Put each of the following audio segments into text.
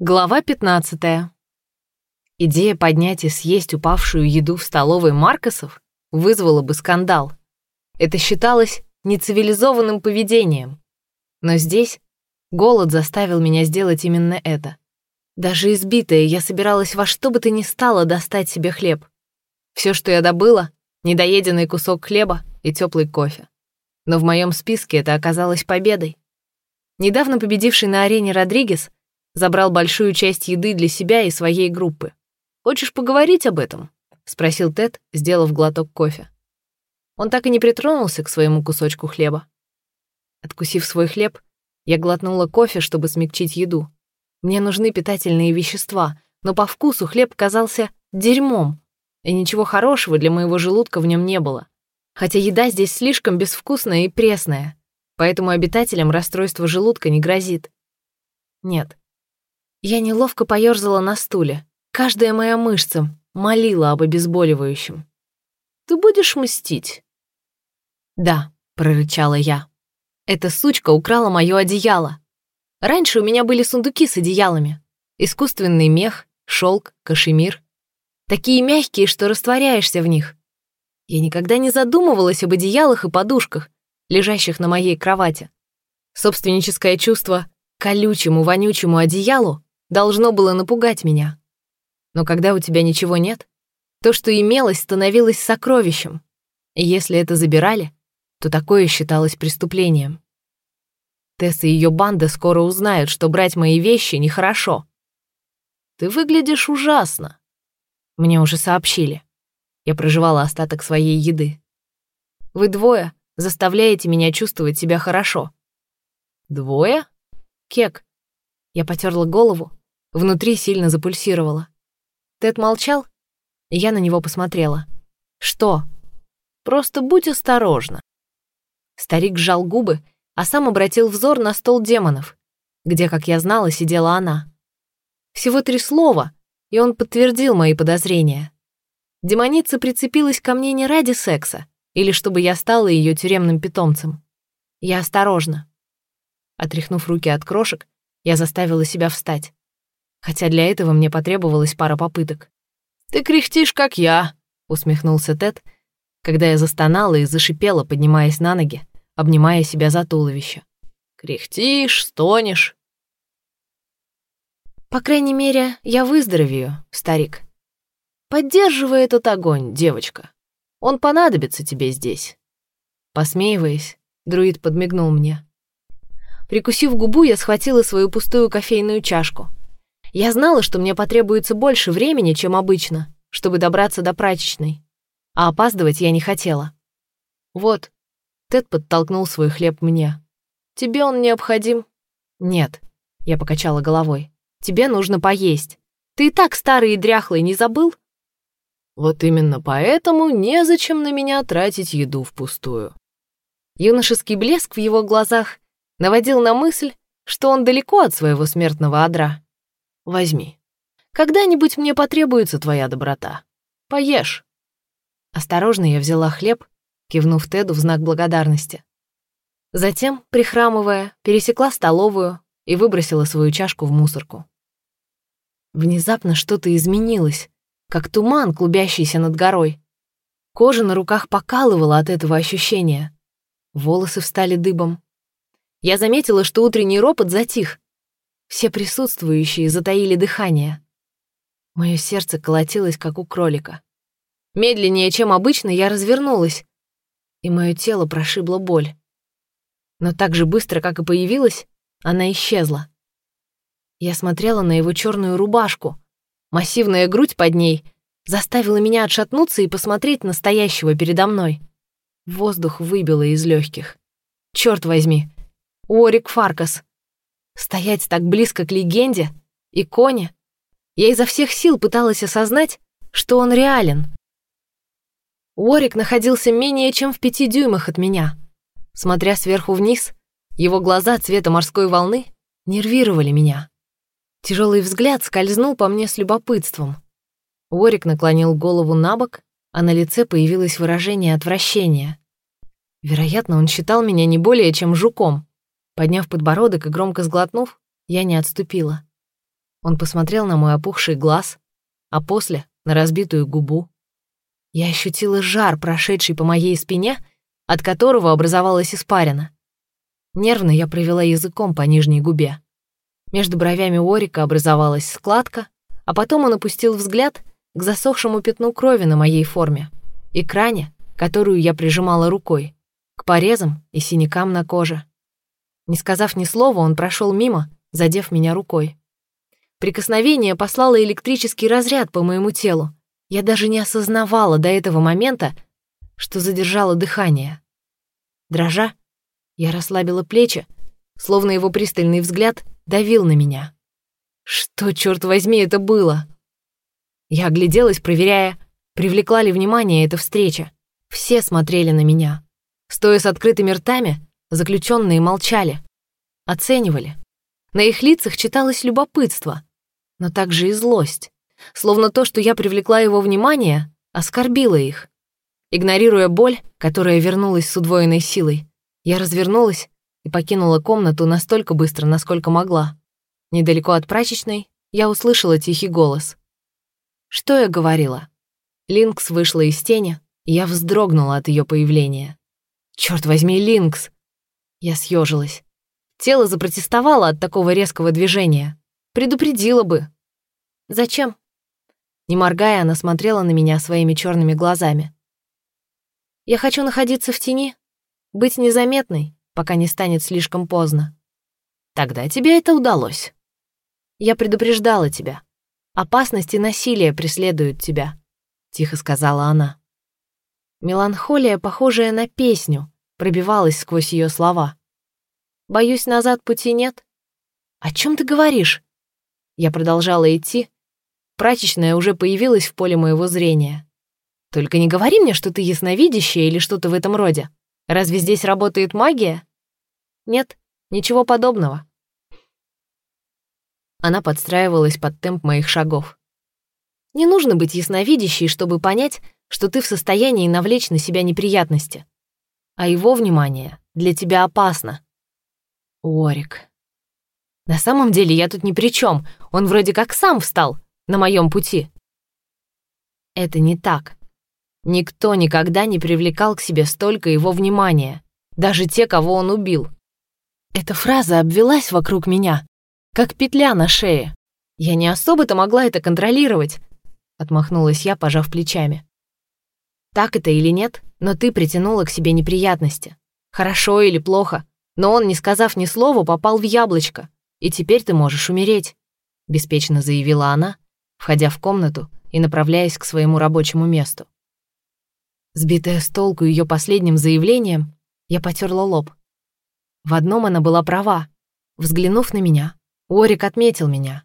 Глава 15. Идея поднять и съесть упавшую еду в столовой Маркосов вызвала бы скандал. Это считалось нецивилизованным поведением. Но здесь голод заставил меня сделать именно это. Даже избитая, я собиралась во что бы то ни стало достать себе хлеб. Все, что я добыла — недоеденный кусок хлеба и теплый кофе. Но в моем списке это оказалось победой. Недавно победивший на арене Родригес — Забрал большую часть еды для себя и своей группы. «Хочешь поговорить об этом?» — спросил Тед, сделав глоток кофе. Он так и не притронулся к своему кусочку хлеба. Откусив свой хлеб, я глотнула кофе, чтобы смягчить еду. Мне нужны питательные вещества, но по вкусу хлеб казался дерьмом, и ничего хорошего для моего желудка в нем не было. Хотя еда здесь слишком безвкусная и пресная, поэтому обитателям расстройство желудка не грозит. Нет, я неловко поёрзала на стуле. Каждая моя мышца молила об обезболивающем. «Ты будешь мстить?» «Да», — прорычала я. «Эта сучка украла моё одеяло. Раньше у меня были сундуки с одеялами. Искусственный мех, шелк, кашемир. Такие мягкие, что растворяешься в них. Я никогда не задумывалась об одеялах и подушках, лежащих на моей кровати. Собственническое чувство колючему, вонючему одеялу должно было напугать меня. Но когда у тебя ничего нет, то, что имелось, становилось сокровищем. И если это забирали, то такое считалось преступлением. Тесс и ее банда скоро узнают, что брать мои вещи нехорошо. Ты выглядишь ужасно. Мне уже сообщили. Я проживала остаток своей еды. Вы двое заставляете меня чувствовать себя хорошо. Двое? Кек. Я потерла голову, Внутри сильно запульсировало. Тед молчал, я на него посмотрела. «Что?» «Просто будь осторожна». Старик сжал губы, а сам обратил взор на стол демонов, где, как я знала, сидела она. Всего три слова, и он подтвердил мои подозрения. Демоница прицепилась ко мне не ради секса, или чтобы я стала ее тюремным питомцем. Я осторожна. Отряхнув руки от крошек, я заставила себя встать хотя для этого мне потребовалась пара попыток. «Ты кряхтишь, как я», — усмехнулся Тед, когда я застонала и зашипела, поднимаясь на ноги, обнимая себя за туловище. «Кряхтишь, стонешь». «По крайней мере, я выздоровею, старик. Поддерживай этот огонь, девочка. Он понадобится тебе здесь». Посмеиваясь, друид подмигнул мне. Прикусив губу, я схватила свою пустую кофейную чашку — я знала, что мне потребуется больше времени, чем обычно, чтобы добраться до прачечной, а опаздывать я не хотела. Вот, Тед подтолкнул свой хлеб мне. «Тебе он необходим?» «Нет», — я покачала головой. «Тебе нужно поесть. Ты и так старый и дряхлый, не забыл?» «Вот именно поэтому незачем на меня тратить еду впустую». Юношеский блеск в его глазах наводил на мысль, что он далеко от своего смертного одра. Возьми. Когда-нибудь мне потребуется твоя доброта. Поешь». Осторожно я взяла хлеб, кивнув Теду в знак благодарности. Затем, прихрамывая, пересекла столовую и выбросила свою чашку в мусорку. Внезапно что-то изменилось, как туман, клубящийся над горой. Кожа на руках покалывала от этого ощущения. Волосы встали дыбом. Я заметила, что утренний ропот затих, все присутствующие затаили дыхание. Мое сердце колотилось, как у кролика. Медленнее, чем обычно, я развернулась, и мое тело прошибло боль. Но так же быстро, как и появилась, она исчезла. Я смотрела на его черную рубашку. Массивная грудь под ней заставила меня отшатнуться и посмотреть на стоящего передо мной. Воздух выбило из легких. Черт возьми, Уорик Фаркас. Стоять так близко к легенде, иконе. Я изо всех сил пыталась осознать, что он реален. Уорик находился менее чем в пяти дюймах от меня. Смотря сверху вниз, его глаза цвета морской волны нервировали меня. Тяжелый взгляд скользнул по мне с любопытством. Уорик наклонил голову на бок, а на лице появилось выражение отвращения. Вероятно, он считал меня не более чем жуком. Подняв подбородок и громко сглотнув, я не отступила. Он посмотрел на мой опухший глаз, а после — на разбитую губу. Я ощутила жар, прошедший по моей спине, от которого образовалась испарина. Нервно я провела языком по нижней губе. Между бровями Орика образовалась складка, а потом он опустил взгляд к засохшему пятну крови на моей форме и к ране, которую я прижимала рукой, к порезам и синякам на коже. Не сказав ни слова, он прошел мимо, задев меня рукой. Прикосновение послало электрический разряд по моему телу. Я даже не осознавала до этого момента, что задержала дыхание. Дрожа, я расслабила плечи, словно его пристальный взгляд давил на меня. Что, черт возьми, это было? Я огляделась, проверяя, привлекла ли внимание эта встреча. Все смотрели на меня. Стоя с открытыми ртами, заключенные молчали, оценивали. На их лицах читалось любопытство, но также и злость, словно то, что я привлекла его внимание, оскорбило их. Игнорируя боль, которая вернулась с удвоенной силой, я развернулась и покинула комнату настолько быстро, насколько могла. Недалеко от прачечной я услышала тихий голос. Что я говорила? Линкс вышла из тени, и я вздрогнула от ее появления. Черт возьми, Линкс! Я съежилась. Тело запротестовало от такого резкого движения. Предупредила бы. Зачем? Не моргая, она смотрела на меня своими черными глазами. Я хочу находиться в тени, быть незаметной, пока не станет слишком поздно. Тогда тебе это удалось. Я предупреждала тебя. Опасность и насилие преследуют тебя, тихо сказала она. Меланхолия, похожая на песню, пробивалась сквозь ее слова. Боюсь, назад пути нет. О чем ты говоришь? Я продолжала идти. Прачечная уже появилась в поле моего зрения. Только не говори мне, что ты ясновидящая или что-то в этом роде. Разве здесь работает магия? Нет, ничего подобного. Она подстраивалась под темп моих шагов. Не нужно быть ясновидящей, чтобы понять, что ты в состоянии навлечь на себя неприятности. А его внимание для тебя опасно. Орик. На самом деле я тут ни при чем. Он вроде как сам встал на моем пути. Это не так. Никто никогда не привлекал к себе столько его внимания, даже те, кого он убил. Эта фраза обвелась вокруг меня, как петля на шее. Я не особо-то могла это контролировать, отмахнулась я, пожав плечами. Так это или нет, но ты притянула к себе неприятности. Хорошо или плохо, но он, не сказав ни слова, попал в яблочко, и теперь ты можешь умереть, беспечно заявила она, входя в комнату и направляясь к своему рабочему месту. Сбитая с толку ее последним заявлением, я потерла лоб. В одном она была права. Взглянув на меня, Орик отметил меня.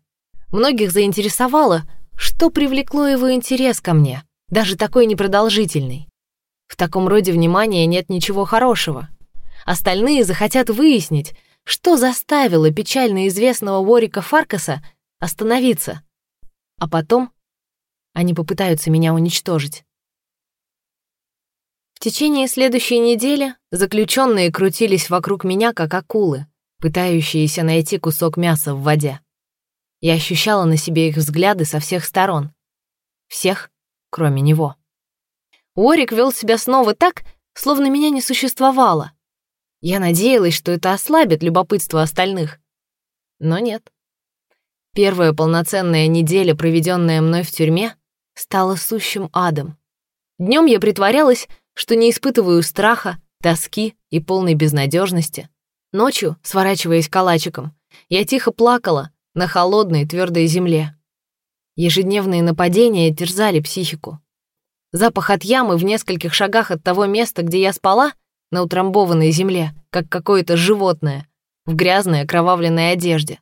Многих заинтересовало, что привлекло его интерес ко мне, даже такой непродолжительный. В таком роде внимания нет ничего хорошего. Остальные захотят выяснить, что заставило печально известного Ворика Фаркаса остановиться. А потом они попытаются меня уничтожить течение следующей недели заключенные крутились вокруг меня, как акулы, пытающиеся найти кусок мяса в воде. Я ощущала на себе их взгляды со всех сторон. Всех, кроме него. Уорик вел себя снова так, словно меня не существовало. Я надеялась, что это ослабит любопытство остальных. Но нет. Первая полноценная неделя, проведенная мной в тюрьме, стала сущим адом. Днем я притворялась, что не испытываю страха, тоски и полной безнадежности. Ночью, сворачиваясь калачиком, я тихо плакала на холодной твердой земле. Ежедневные нападения терзали психику. Запах от ямы в нескольких шагах от того места, где я спала, на утрамбованной земле, как какое-то животное, в грязной окровавленной одежде.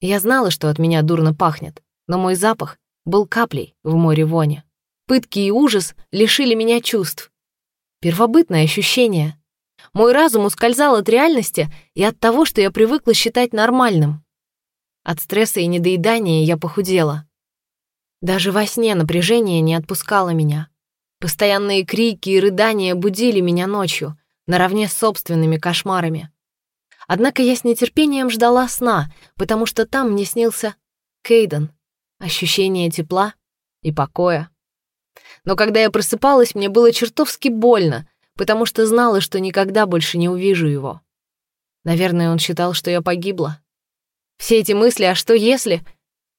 Я знала, что от меня дурно пахнет, но мой запах был каплей в море вони. Пытки и ужас лишили меня чувств. Первобытное ощущение. Мой разум ускользал от реальности и от того, что я привыкла считать нормальным. От стресса и недоедания я похудела. Даже во сне напряжение не отпускало меня. Постоянные крики и рыдания будили меня ночью, наравне с собственными кошмарами. Однако я с нетерпением ждала сна, потому что там мне снился Кейден, ощущение тепла и покоя. Но когда я просыпалась, мне было чертовски больно, потому что знала, что никогда больше не увижу его. Наверное, он считал, что я погибла. Все эти мысли «а что если»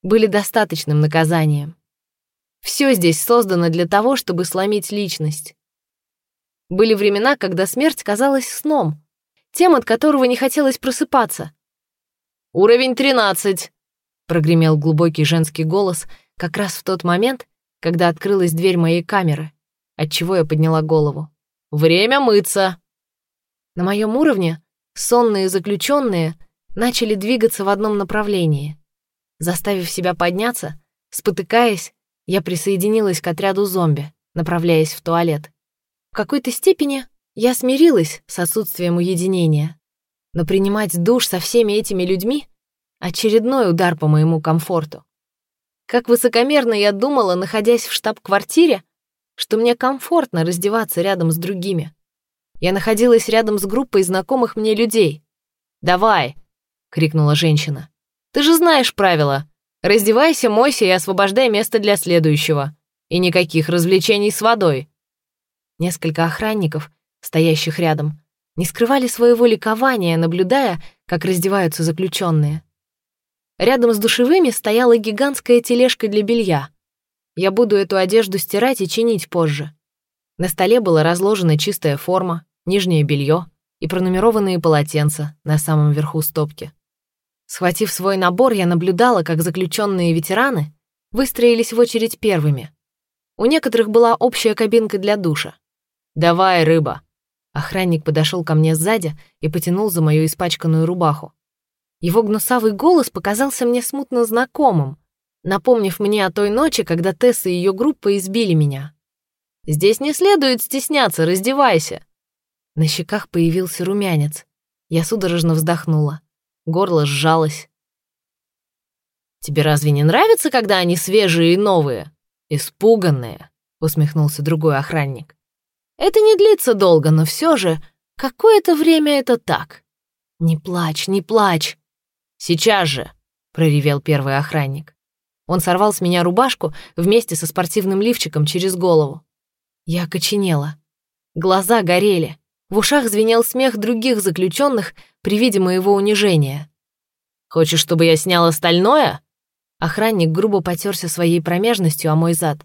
были достаточным наказанием. Все здесь создано для того, чтобы сломить личность. Были времена, когда смерть казалась сном, тем, от которого не хотелось просыпаться. «Уровень тринадцать!» — прогремел глубокий женский голос как раз в тот момент, когда открылась дверь моей камеры, отчего я подняла голову. «Время мыться!» На моем уровне сонные заключенные начали двигаться в одном направлении. Заставив себя подняться, спотыкаясь, я присоединилась к отряду зомби, направляясь в туалет. В какой-то степени я смирилась с отсутствием уединения, но принимать душ со всеми этими людьми — очередной удар по моему комфорту. Как высокомерно я думала, находясь в штаб-квартире, что мне комфортно раздеваться рядом с другими. Я находилась рядом с группой знакомых мне людей. «Давай!» — крикнула женщина. «Ты же знаешь правила. Раздевайся, мойся и освобождай место для следующего. И никаких развлечений с водой». Несколько охранников, стоящих рядом, не скрывали своего ликования, наблюдая, как раздеваются заключенные. Рядом с душевыми стояла гигантская тележка для белья. Я буду эту одежду стирать и чинить позже. На столе была разложена чистая форма, нижнее белье и пронумерованные полотенца на самом верху стопки. Схватив свой набор, я наблюдала, как заключенные ветераны выстроились в очередь первыми. У некоторых была общая кабинка для душа. «Давай, рыба!» Охранник подошел ко мне сзади и потянул за мою испачканную рубаху. Его гнусавый голос показался мне смутно знакомым, напомнив мне о той ночи, когда Тесса и ее группа избили меня. «Здесь не следует стесняться, раздевайся!» На щеках появился румянец. Я судорожно вздохнула. Горло сжалось. «Тебе разве не нравится, когда они свежие и новые?» «Испуганные», — усмехнулся другой охранник. «Это не длится долго, но все же какое-то время это так». «Не плачь, не плачь!» «Сейчас же!» — проревел первый охранник. Он сорвал с меня рубашку вместе со спортивным лифчиком через голову. Я окоченела. Глаза горели. В ушах звенел смех других заключенных при виде моего унижения. «Хочешь, чтобы я снял остальное?» Охранник грубо потерся своей промежностью о мой зад.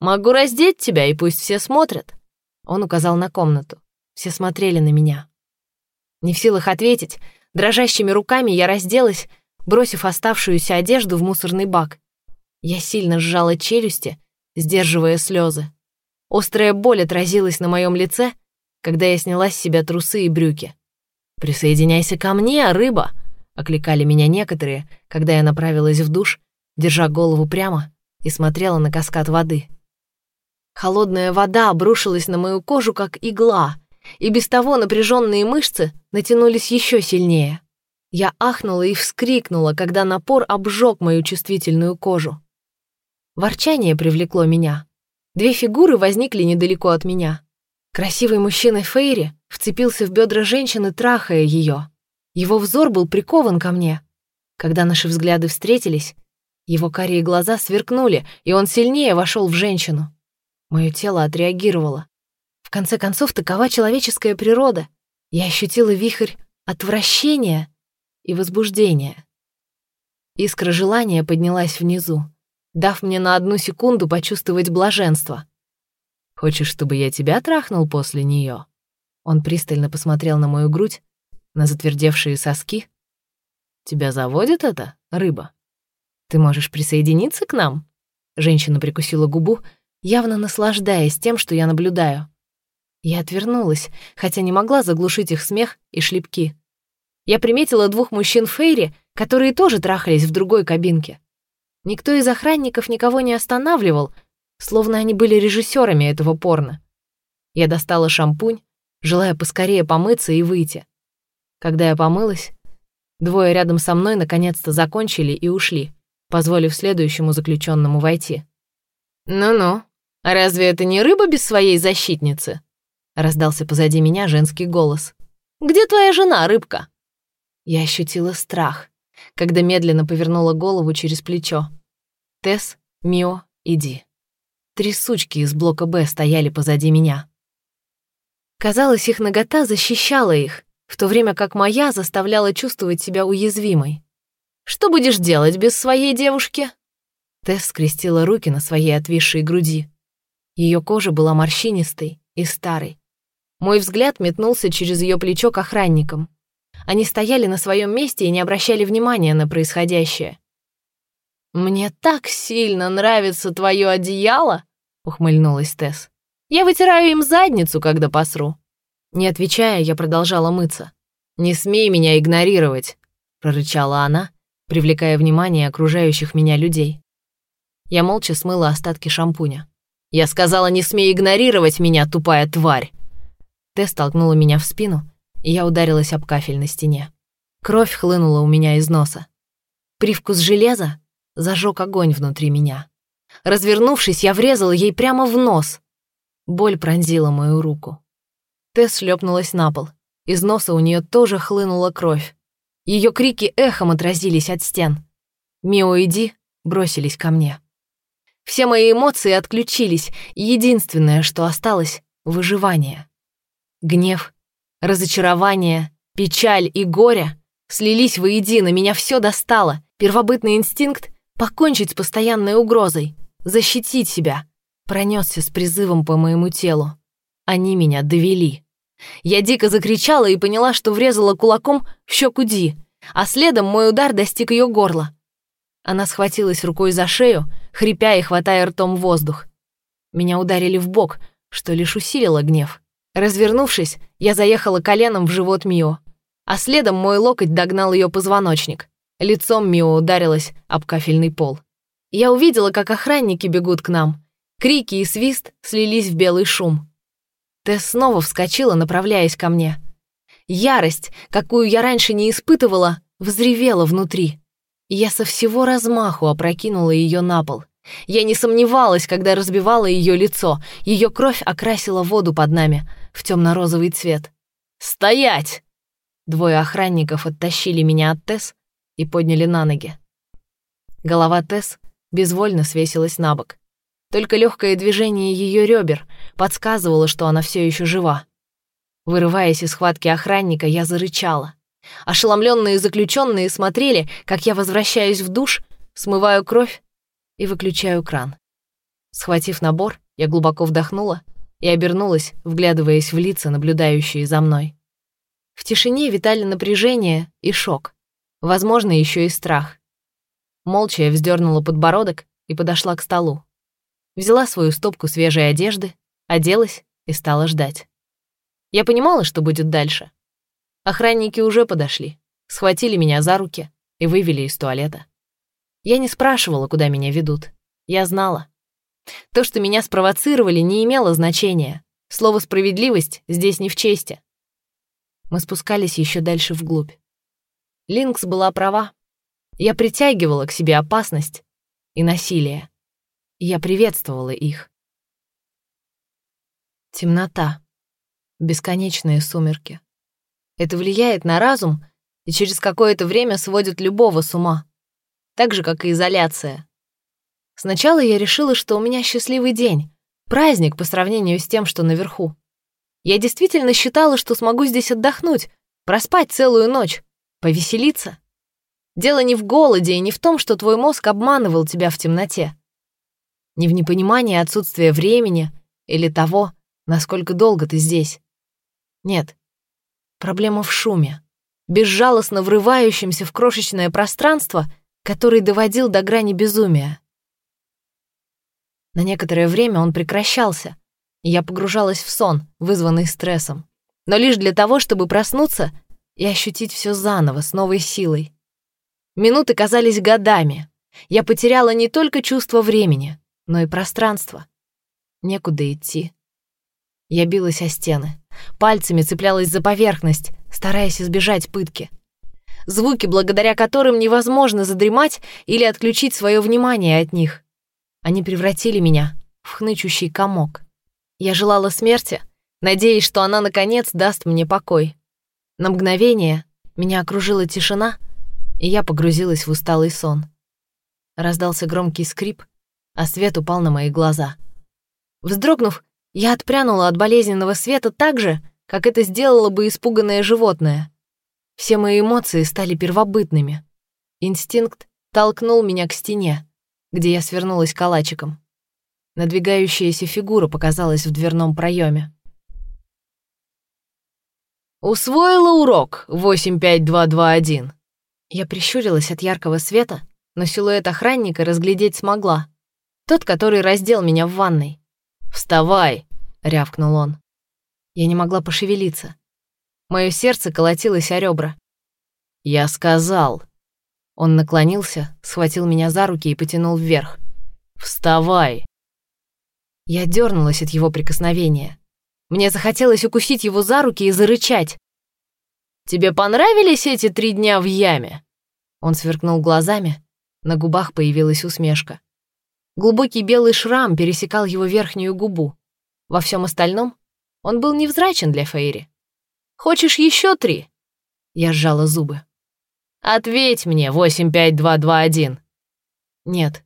«Могу раздеть тебя, и пусть все смотрят». Он указал на комнату. Все смотрели на меня. Не в силах ответить, Дрожащими руками я разделась, бросив оставшуюся одежду в мусорный бак. Я сильно сжала челюсти, сдерживая слезы. Острая боль отразилась на моем лице, когда я сняла с себя трусы и брюки. «Присоединяйся ко мне, рыба!» — окликали меня некоторые, когда я направилась в душ, держа голову прямо и смотрела на каскад воды. Холодная вода обрушилась на мою кожу, как игла, и без того напряженные мышцы натянулись еще сильнее. Я ахнула и вскрикнула, когда напор обжег мою чувствительную кожу. Ворчание привлекло меня. Две фигуры возникли недалеко от меня. Красивый мужчина Фейри вцепился в бедра женщины, трахая ее. Его взор был прикован ко мне. Когда наши взгляды встретились, его карие глаза сверкнули, и он сильнее вошел в женщину. Мое тело отреагировало. В конце концов, такова человеческая природа. Я ощутила вихрь отвращения и возбуждения. Искра желания поднялась внизу, дав мне на одну секунду почувствовать блаженство. «Хочешь, чтобы я тебя трахнул после нее? Он пристально посмотрел на мою грудь, на затвердевшие соски. «Тебя заводит это, рыба? Ты можешь присоединиться к нам?» Женщина прикусила губу, явно наслаждаясь тем, что я наблюдаю. Я отвернулась, хотя не могла заглушить их смех и шлепки. Я приметила двух мужчин Фейри, которые тоже трахались в другой кабинке. Никто из охранников никого не останавливал, словно они были режиссерами этого порно. Я достала шампунь, желая поскорее помыться и выйти. Когда я помылась, двое рядом со мной наконец-то закончили и ушли, позволив следующему заключенному войти. «Ну-ну, разве это не рыба без своей защитницы?» раздался позади меня женский голос. «Где твоя жена, рыбка?» Я ощутила страх, когда медленно повернула голову через плечо. Тесс, Мио, иди. Три сучки из блока «Б» стояли позади меня. Казалось, их нагота защищала их, в то время как моя заставляла чувствовать себя уязвимой. «Что будешь делать без своей девушки?» Тесс скрестила руки на своей отвисшей груди. Ее кожа была морщинистой и старой. Мой взгляд метнулся через ее плечо к охранникам. Они стояли на своем месте и не обращали внимания на происходящее. «Мне так сильно нравится твое одеяло!» — ухмыльнулась Тесс. «Я вытираю им задницу, когда посру». Не отвечая, я продолжала мыться. «Не смей меня игнорировать», — прорычала она, привлекая внимание окружающих меня людей. Я молча смыла остатки шампуня. «Я сказала, не смей игнорировать меня, тупая тварь!» Тесс толкнула меня в спину, и я ударилась об кафель на стене. Кровь хлынула у меня из носа. Привкус железа зажег огонь внутри меня. Развернувшись, я врезала ей прямо в нос. Боль пронзила мою руку. Тесс шлепнулась на пол. Из носа у нее тоже хлынула кровь. Ее крики эхом отразились от стен. «Мио, иди!» бросились ко мне. Все мои эмоции отключились, единственное, что осталось — выживание. Гнев, разочарование, печаль и горе слились воедино, меня все достало. Первобытный инстинкт — покончить с постоянной угрозой, защитить себя, пронесся с призывом по моему телу. Они меня довели. Я дико закричала и поняла, что врезала кулаком в щеку Ди, а следом мой удар достиг ее горла. Она схватилась рукой за шею, хрипя и хватая ртом воздух. Меня ударили в бок, что лишь усилило гнев. Развернувшись, я заехала коленом в живот Мио, а следом мой локоть догнал ее позвоночник. Лицом Мио ударилась об кафельный пол. Я увидела, как охранники бегут к нам. Крики и свист слились в белый шум. Тесс снова вскочила, направляясь ко мне. Ярость, какую я раньше не испытывала, взревела внутри. Я со всего размаху опрокинула ее на пол. Я не сомневалась, когда разбивала ее лицо. Ее кровь окрасила воду под нами в темно-розовый цвет. «Стоять!» Двое охранников оттащили меня от Тесс и подняли на ноги. Голова Тесс безвольно свесилась на бок. Только легкое движение ее ребер подсказывало, что она все еще жива. Вырываясь из схватки охранника, я зарычала. Ошеломленные заключенные смотрели, как я возвращаюсь в душ, смываю кровь и выключаю кран. Схватив набор, я глубоко вдохнула и обернулась, вглядываясь в лица, наблюдающие за мной. В тишине витали напряжение и шок, возможно, еще и страх. Молча я вздернула подбородок и подошла к столу взяла свою стопку свежей одежды, оделась и стала ждать. Я понимала, что будет дальше. Охранники уже подошли, схватили меня за руки и вывели из туалета. Я не спрашивала, куда меня ведут. Я знала. То, что меня спровоцировали, не имело значения. Слово «справедливость» здесь не в чести. Мы спускались еще дальше вглубь. Линкс была права. Я притягивала к себе опасность и насилие. Я приветствовала их. Темнота. Бесконечные сумерки. Это влияет на разум и через какое-то время сводит любого с ума. Так же, как и изоляция. Сначала я решила, что у меня счастливый день, праздник по сравнению с тем, что наверху. Я действительно считала, что смогу здесь отдохнуть, проспать целую ночь, повеселиться. Дело не в голоде и не в том, что твой мозг обманывал тебя в темноте не в непонимании отсутствия времени или того, насколько долго ты здесь. Нет. Проблема в шуме, безжалостно врывающемся в крошечное пространство, который доводил до грани безумия. На некоторое время он прекращался, и я погружалась в сон, вызванный стрессом, но лишь для того, чтобы проснуться и ощутить все заново, с новой силой. Минуты казались годами. Я потеряла не только чувство времени, но и пространство. Некуда идти. Я билась о стены, пальцами цеплялась за поверхность, стараясь избежать пытки. Звуки, благодаря которым невозможно задремать или отключить свое внимание от них. Они превратили меня в хнычущий комок. Я желала смерти, надеясь, что она, наконец, даст мне покой. На мгновение Меня окружила тишина, и я погрузилась в усталый сон. Раздался громкий скрип, а свет упал на мои глаза. Вздрогнув, я отпрянула от болезненного света так же, как это сделало бы испуганное животное. Все мои эмоции стали первобытными. Инстинкт толкнул меня к стене, где я свернулась калачиком. Надвигающаяся фигура показалась в дверном проеме. «Усвоила урок 85221?» Я прищурилась от яркого света, но силуэт охранника разглядеть смогла. Тот, который раздел меня в ванной. «Вставай!» — рявкнул он. Я не могла пошевелиться. Мое сердце колотилось о ребра. «Я сказал!» Он наклонился, схватил меня за руки и потянул вверх. «Вставай!» Я дернулась от его прикосновения. Мне захотелось укусить его за руки и зарычать. «Тебе понравились эти три дня в яме?» Он сверкнул глазами, на губах появилась усмешка. Глубокий белый шрам пересекал его верхнюю губу. Во всем остальном он был невзрачен для Фейри. «Хочешь еще три?» Я сжала зубы. «Ответь мне, 85221!» «Нет».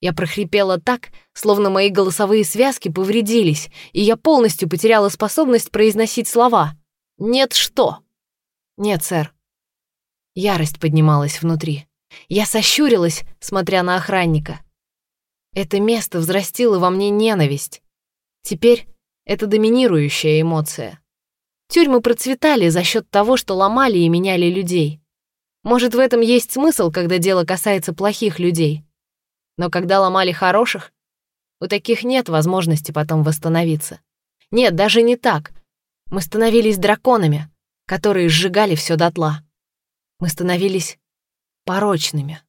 Я прохрипела так, словно мои голосовые связки повредились, и я полностью потеряла способность произносить слова. «Нет что?» «Нет, сэр». Ярость поднималась внутри. Я сощурилась, смотря на охранника. Это место взрастило во мне ненависть. Теперь это доминирующая эмоция. Тюрьмы процветали за счет того, что ломали и меняли людей. Может, в этом есть смысл, когда дело касается плохих людей. Но когда ломали хороших, у таких нет возможности потом восстановиться. Нет, даже не так. Мы становились драконами, которые сжигали все дотла. Мы становились порочными.